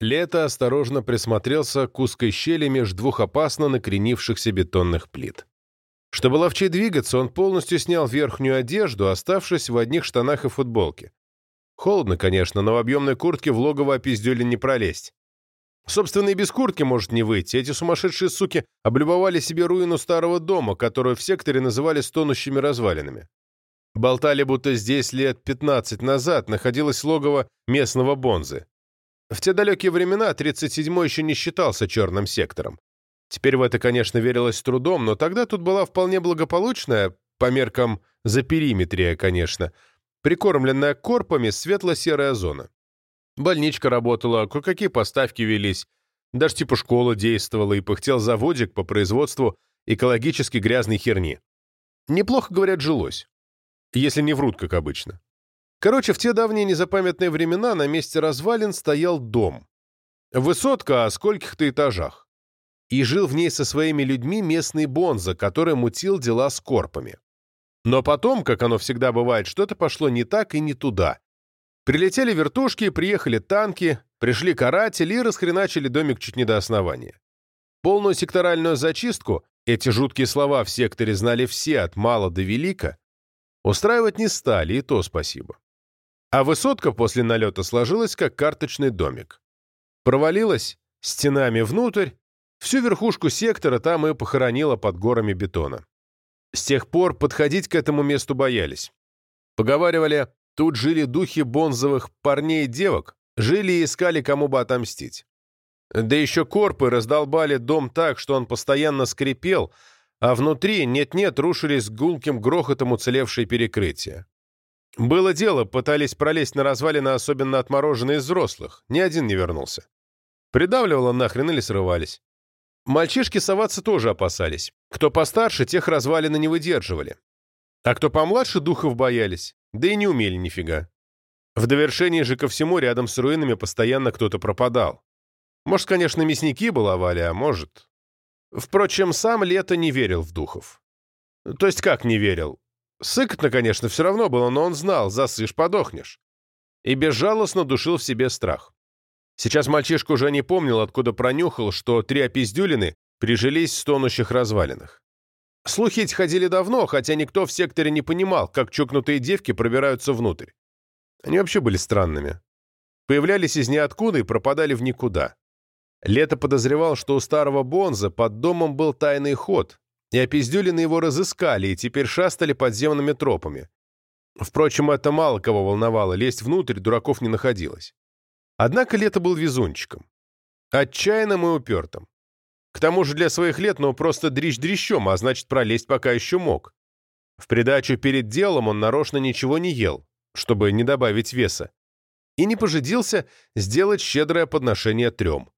Лето осторожно присмотрелся к узкой щели между двух опасно накренившихся бетонных плит. Чтобы ловчей двигаться, он полностью снял верхнюю одежду, оставшись в одних штанах и футболке. Холодно, конечно, но в объемной куртке в логово опиздюли не пролезть. Собственно, и без куртки может не выйти. Эти сумасшедшие суки облюбовали себе руину старого дома, которую в секторе называли стонущими развалинами. Болтали, будто здесь лет 15 назад находилось логово местного бонзы. В те далекие времена 37-й еще не считался черным сектором. Теперь в это, конечно, верилось трудом, но тогда тут была вполне благополучная, по меркам за периметрия, конечно, прикормленная корпами светло-серая зона. Больничка работала, кое-какие поставки велись, даже типа школа действовала и пыхтел заводик по производству экологически грязной херни. Неплохо, говорят, жилось. Если не врут, как обычно. Короче, в те давние незапамятные времена на месте развалин стоял дом. Высотка о скольких-то этажах. И жил в ней со своими людьми местный Бонза, который мутил дела с корпами. Но потом, как оно всегда бывает, что-то пошло не так и не туда. Прилетели вертушки, приехали танки, пришли каратели и расхреначили домик чуть не до основания. Полную секторальную зачистку, эти жуткие слова в секторе знали все от мала до велика, устраивать не стали, и то спасибо. А высотка после налета сложилась, как карточный домик. Провалилась стенами внутрь, всю верхушку сектора там и похоронила под горами бетона. С тех пор подходить к этому месту боялись. Поговаривали, тут жили духи бонзовых парней и девок, жили и искали, кому бы отомстить. Да еще корпы раздолбали дом так, что он постоянно скрипел, а внутри нет-нет рушились гулким грохотом уцелевшие перекрытия. Было дело, пытались пролезть на развалины, особенно отмороженные из взрослых. Ни один не вернулся. Придавливало нахрен или срывались. Мальчишки соваться тоже опасались. Кто постарше, тех развалины не выдерживали. А кто помладше, духов боялись, да и не умели нифига. В довершении же ко всему рядом с руинами постоянно кто-то пропадал. Может, конечно, мясники баловали, а может... Впрочем, сам Лето не верил в духов. То есть как не верил? Сыкотно, конечно, все равно было, но он знал, засышь, подохнешь. И безжалостно душил в себе страх. Сейчас мальчишка уже не помнил, откуда пронюхал, что три опиздюлины прижились в стонущих развалинах. Слухи эти ходили давно, хотя никто в секторе не понимал, как чокнутые девки пробираются внутрь. Они вообще были странными. Появлялись из ниоткуда и пропадали в никуда. Лето подозревал, что у старого Бонза под домом был тайный ход, и опиздюлины его разыскали и теперь шастали подземными тропами. Впрочем, это мало кого волновало, лезть внутрь дураков не находилось. Однако Лето был везунчиком. Отчаянным и упертым. К тому же для своих лет, ну, просто дрищ дрищом, а значит, пролезть пока еще мог. В придачу перед делом он нарочно ничего не ел, чтобы не добавить веса, и не пожадился сделать щедрое подношение трем.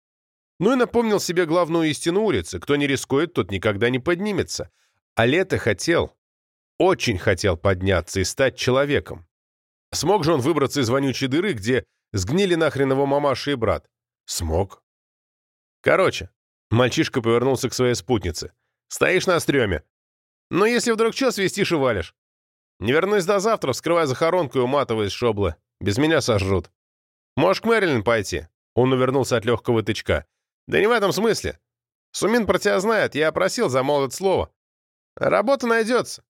Ну и напомнил себе главную истину улицы. Кто не рискует, тот никогда не поднимется. А Лето хотел, очень хотел подняться и стать человеком. Смог же он выбраться из вонючей дыры, где сгнили нахрен его мамаша и брат? Смог. Короче, мальчишка повернулся к своей спутнице. «Стоишь на стреме. Но если вдруг что, свистишь и валишь. Не вернусь до завтра, вскрывай захоронку и уматывай из шоблы. Без меня сожрут. Можешь к Мэрилин пойти?» Он увернулся от легкого тычка. Да не в этом смысле. Сумин про тебя знает, я просил замолвить слово. Работа найдется.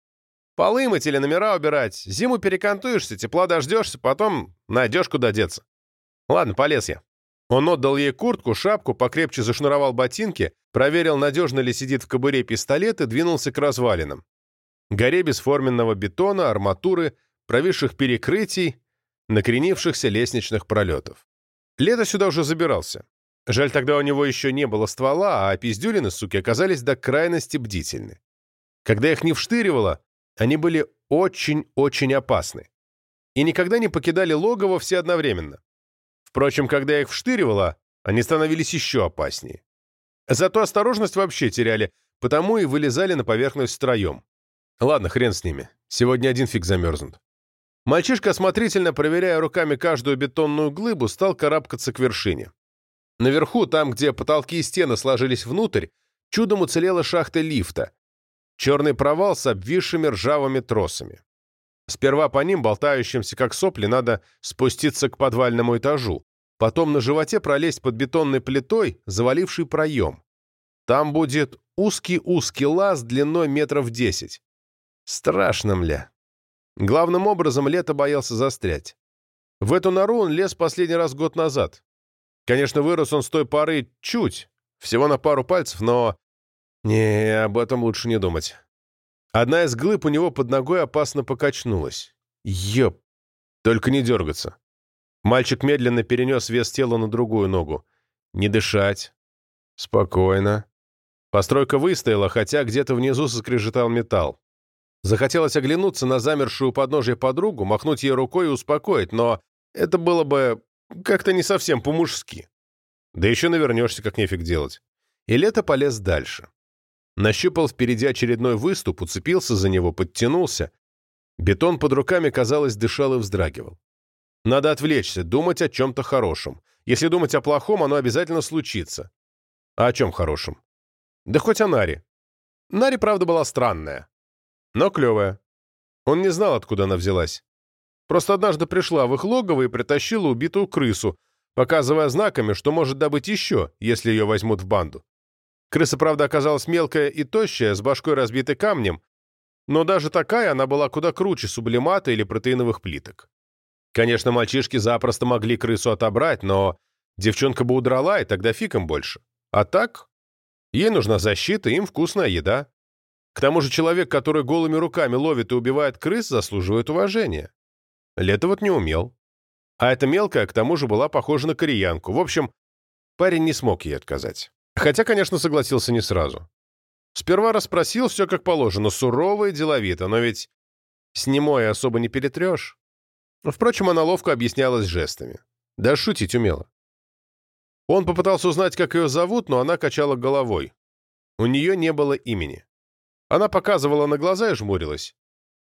Полы мыть или номера убирать. Зиму перекантуешься, тепла дождешься, потом найдешь куда деться. Ладно, полез я. Он отдал ей куртку, шапку, покрепче зашнуровал ботинки, проверил, надежно ли сидит в кобуре пистолет и двинулся к развалинам. Горе бесформенного бетона, арматуры, провисших перекрытий, накренившихся лестничных пролетов. Лето сюда уже забирался. Жаль, тогда у него еще не было ствола, а пиздюлины, суки, оказались до крайности бдительны. Когда их не вштыривало, они были очень-очень опасны. И никогда не покидали логово все одновременно. Впрочем, когда их вштыривало, они становились еще опаснее. Зато осторожность вообще теряли, потому и вылезали на поверхность строем. Ладно, хрен с ними. Сегодня один фиг замерзнут. Мальчишка, осмотрительно проверяя руками каждую бетонную глыбу, стал карабкаться к вершине. Наверху, там, где потолки и стены сложились внутрь, чудом уцелела шахта лифта. Черный провал с обвисшими ржавыми тросами. Сперва по ним, болтающимся как сопли, надо спуститься к подвальному этажу. потом на животе пролезть под бетонной плитой, заваливший проем. Там будет узкий-узкий лаз длиной метров десять. Страшно, мля. Главным образом Лето боялся застрять. В эту нору он лез последний раз год назад. Конечно, вырос он с той поры чуть, всего на пару пальцев, но... Не, об этом лучше не думать. Одна из глыб у него под ногой опасно покачнулась. Ёп! Только не дергаться. Мальчик медленно перенес вес тела на другую ногу. Не дышать. Спокойно. Постройка выстояла, хотя где-то внизу соскрежетал металл. Захотелось оглянуться на замершую подножье подругу, махнуть ей рукой и успокоить, но это было бы как-то не совсем по-мужски. Да еще навернешься, как нефиг делать. И Лето полез дальше. Нащупал впереди очередной выступ, уцепился за него, подтянулся. Бетон под руками, казалось, дышал и вздрагивал. Надо отвлечься, думать о чем-то хорошем. Если думать о плохом, оно обязательно случится. А о чем хорошем? Да хоть о Наре. Наре, правда, была странная. Но клевая. Он не знал, откуда она взялась. Просто однажды пришла в их логово и притащила убитую крысу, показывая знаками, что может добыть еще, если ее возьмут в банду. Крыса, правда, оказалась мелкая и тощая, с башкой разбитой камнем, но даже такая она была куда круче сублимата или протеиновых плиток. Конечно, мальчишки запросто могли крысу отобрать, но девчонка бы удрала, и тогда фиг им больше. А так, ей нужна защита, им вкусная еда. К тому же человек, который голыми руками ловит и убивает крыс, заслуживает уважения. Лето вот не умел. А эта мелкая, к тому же, была похожа на кореянку. В общем, парень не смог ей отказать. Хотя, конечно, согласился не сразу. Сперва расспросил все как положено, сурово и деловито, но ведь с немой особо не перетрешь. Впрочем, она ловко объяснялась жестами. Да шутить умела. Он попытался узнать, как ее зовут, но она качала головой. У нее не было имени. Она показывала на глаза и жмурилась.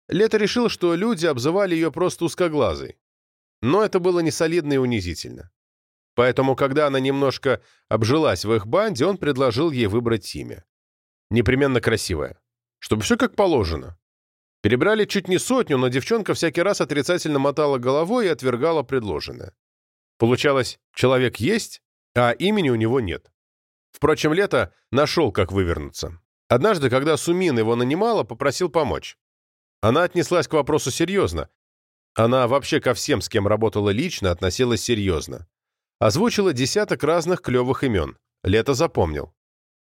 Лето решил, что люди обзывали ее просто узкоглазой. Но это было несолидно и унизительно. Поэтому, когда она немножко обжилась в их банде, он предложил ей выбрать имя. Непременно красивое. Чтобы все как положено. Перебрали чуть не сотню, но девчонка всякий раз отрицательно мотала головой и отвергала предложенное. Получалось, человек есть, а имени у него нет. Впрочем, Лето нашел, как вывернуться. Однажды, когда Сумин его нанимала, попросил помочь. Она отнеслась к вопросу серьезно. Она вообще ко всем, с кем работала лично, относилась серьезно. Озвучила десяток разных клевых имен. Лето запомнил.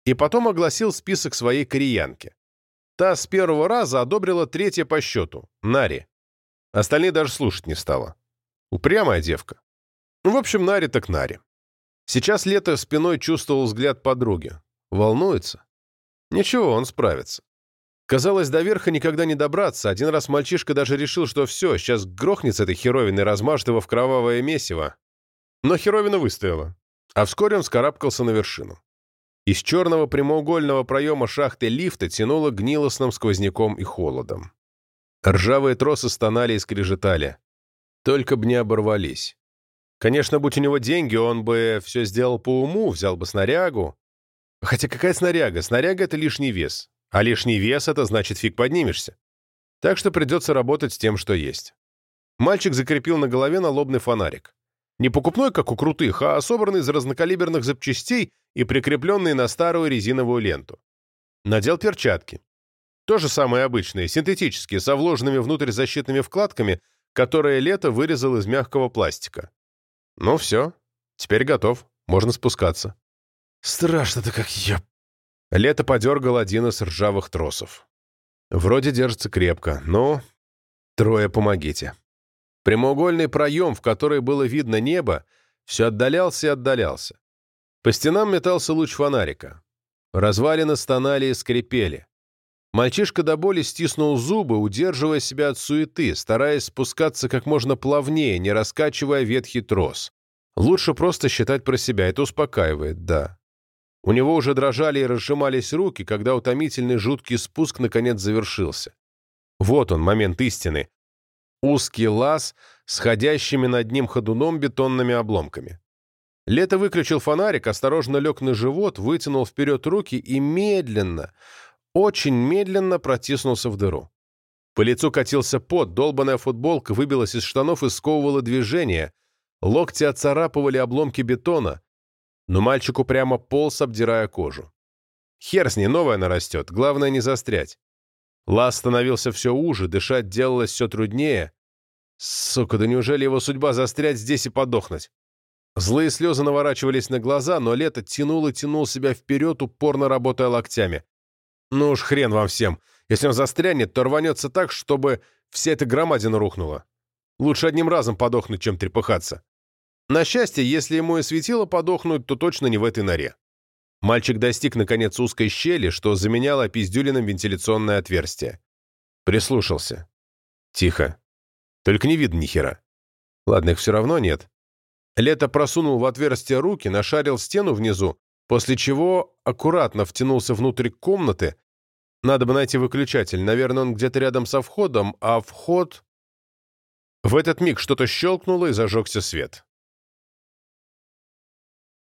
И потом огласил список своей кореянки. Та с первого раза одобрила третье по счету — Нари. Остальные даже слушать не стала. Упрямая девка. Ну, в общем, Нари так Нари. Сейчас Лето спиной чувствовал взгляд подруги. Волнуется? Ничего, он справится. Казалось, до верха никогда не добраться. Один раз мальчишка даже решил, что все, сейчас грохнется этой херовиной, размажет его в кровавое месиво. Но херовина выстояла. А вскоре он скарабкался на вершину. Из черного прямоугольного проема шахты лифта тянуло гнилостным сквозняком и холодом. Ржавые тросы стонали и скрежетали. Только б не оборвались. Конечно, будь у него деньги, он бы все сделал по уму, взял бы снарягу. Хотя какая снаряга? Снаряга — это лишний вес. А лишний вес — это значит фиг поднимешься. Так что придется работать с тем, что есть. Мальчик закрепил на голове налобный фонарик. Не покупной, как у крутых, а собранный из разнокалиберных запчастей и прикрепленный на старую резиновую ленту. Надел перчатки. То же самое обычные, синтетические, со вложенными внутрь защитными вкладками, которые Лето вырезал из мягкого пластика. Ну все, теперь готов, можно спускаться. Страшно-то как я... Лето подергал один из ржавых тросов. Вроде держится крепко, но... Трое, помогите. Прямоугольный проем, в который было видно небо, все отдалялся и отдалялся. По стенам метался луч фонарика. Развалины стонали и скрипели. Мальчишка до боли стиснул зубы, удерживая себя от суеты, стараясь спускаться как можно плавнее, не раскачивая ветхий трос. Лучше просто считать про себя, это успокаивает, да. У него уже дрожали и разжимались руки, когда утомительный жуткий спуск наконец завершился. Вот он, момент истины узкий лаз с ходящими над ним ходуном бетонными обломками. Лето выключил фонарик, осторожно лег на живот, вытянул вперед руки и медленно, очень медленно протиснулся в дыру. По лицу катился пот, долбаная футболка выбилась из штанов и сковывала движение. Локти отцарапывали обломки бетона, но мальчику прямо полз, обдирая кожу. Хер с ней, новая нарастет, главное не застрять. Лаз становился все уже, дышать делалось все труднее. Сука, да неужели его судьба застрять здесь и подохнуть? Злые слезы наворачивались на глаза, но Лето тянул и тянул себя вперед, упорно работая локтями. Ну уж хрен вам всем. Если он застрянет, то рванется так, чтобы вся эта громадина рухнула. Лучше одним разом подохнуть, чем трепыхаться. На счастье, если ему и светило подохнуть, то точно не в этой норе. Мальчик достиг, наконец, узкой щели, что заменяло пиздюлиным вентиляционное отверстие. Прислушался. Тихо. Только не видно ни хера. Ладно, их все равно нет. Лето просунул в отверстие руки, нашарил стену внизу, после чего аккуратно втянулся внутрь комнаты. Надо бы найти выключатель. Наверное, он где-то рядом со входом, а вход... В этот миг что-то щелкнуло и зажегся свет.